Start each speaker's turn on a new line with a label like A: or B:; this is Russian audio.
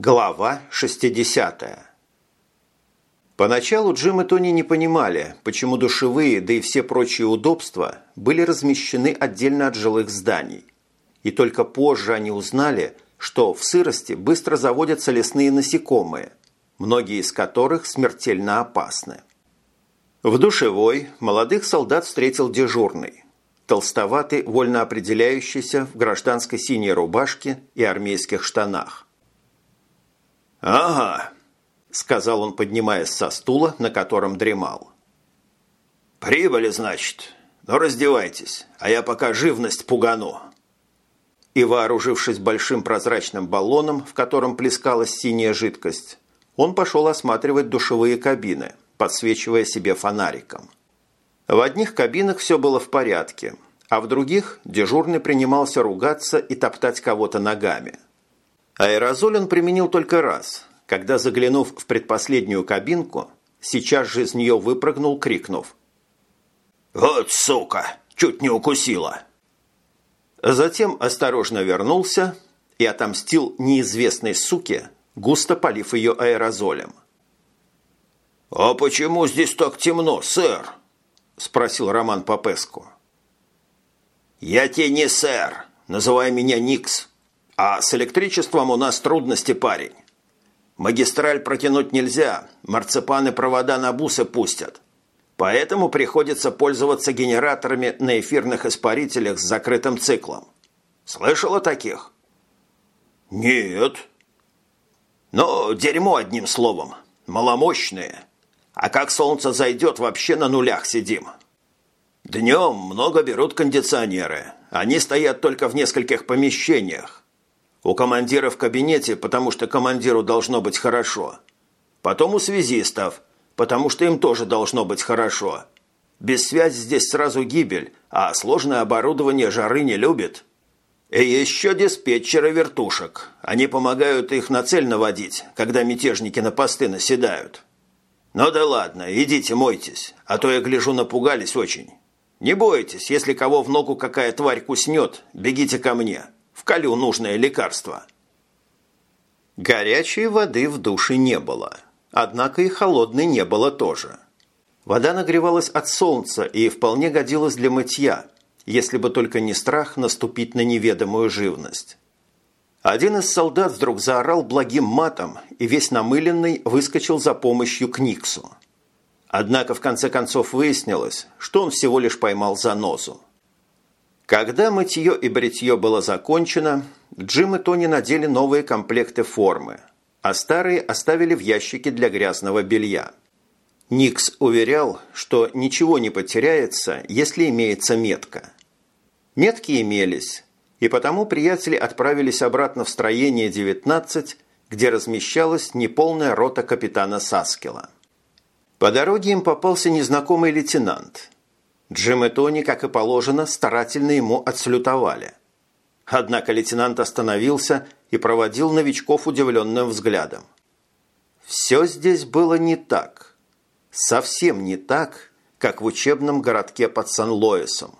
A: Глава 60 Поначалу Джим и Тони не понимали, почему душевые, да и все прочие удобства были размещены отдельно от жилых зданий. И только позже они узнали, что в сырости быстро заводятся лесные насекомые, многие из которых смертельно опасны. В душевой молодых солдат встретил дежурный, толстоватый, вольно определяющийся в гражданской синей рубашке и армейских штанах.
B: «Ага», – сказал он, поднимаясь со стула, на котором дремал. «Прибыли, значит. Ну, раздевайтесь, а я пока живность пугану».
A: И, вооружившись большим прозрачным баллоном, в котором плескалась синяя жидкость, он пошел осматривать душевые кабины, подсвечивая себе фонариком. В одних кабинах все было в порядке, а в других дежурный принимался ругаться и топтать кого-то ногами – Аэрозоль он применил только раз, когда, заглянув в предпоследнюю кабинку, сейчас же из нее выпрыгнул, крикнув.
B: «Вот сука! Чуть не укусила!»
A: Затем осторожно вернулся и отомстил неизвестной суке, густо полив ее аэрозолем.
B: «А почему здесь так темно, сэр?» – спросил Роман Попеску. «Я тебе не сэр, называй меня Никс», а с электричеством у нас трудности, парень. Магистраль протянуть нельзя, марципаны провода на бусы пустят. Поэтому приходится пользоваться генераторами на эфирных испарителях с закрытым циклом. Слышал о таких?
C: Нет.
B: Ну, дерьмо одним словом. Маломощные. А как солнце зайдет, вообще на нулях сидим. Днем много берут кондиционеры. Они стоят только в нескольких помещениях. У командира в кабинете, потому что командиру должно быть хорошо. Потом у связистов, потому что им тоже должно быть хорошо. Без связи здесь сразу гибель, а сложное оборудование жары не любит. И еще диспетчеры вертушек. Они помогают их на цель наводить, когда мятежники на посты наседают. Ну да ладно, идите мойтесь, а то я гляжу напугались очень. Не бойтесь, если кого в ногу какая тварь куснет, бегите ко мне вколю нужное лекарство».
A: Горячей воды в душе не было, однако и холодной не было тоже. Вода нагревалась от солнца и вполне годилась для мытья, если бы только не страх наступить на неведомую живность. Один из солдат вдруг заорал благим матом и весь намыленный выскочил за помощью к Никсу. Однако в конце концов выяснилось, что он всего лишь поймал занозу. Когда мытье и бритье было закончено, Джим и Тони надели новые комплекты формы, а старые оставили в ящике для грязного белья. Никс уверял, что ничего не потеряется, если имеется метка. Метки имелись, и потому приятели отправились обратно в строение 19, где размещалась неполная рота капитана Саскила. По дороге им попался незнакомый лейтенант – Джим и Тони, как и положено, старательно ему отслютовали. Однако лейтенант остановился и проводил новичков удивленным взглядом. Все здесь было не так. Совсем не так, как в учебном городке под Сан-Лоисом.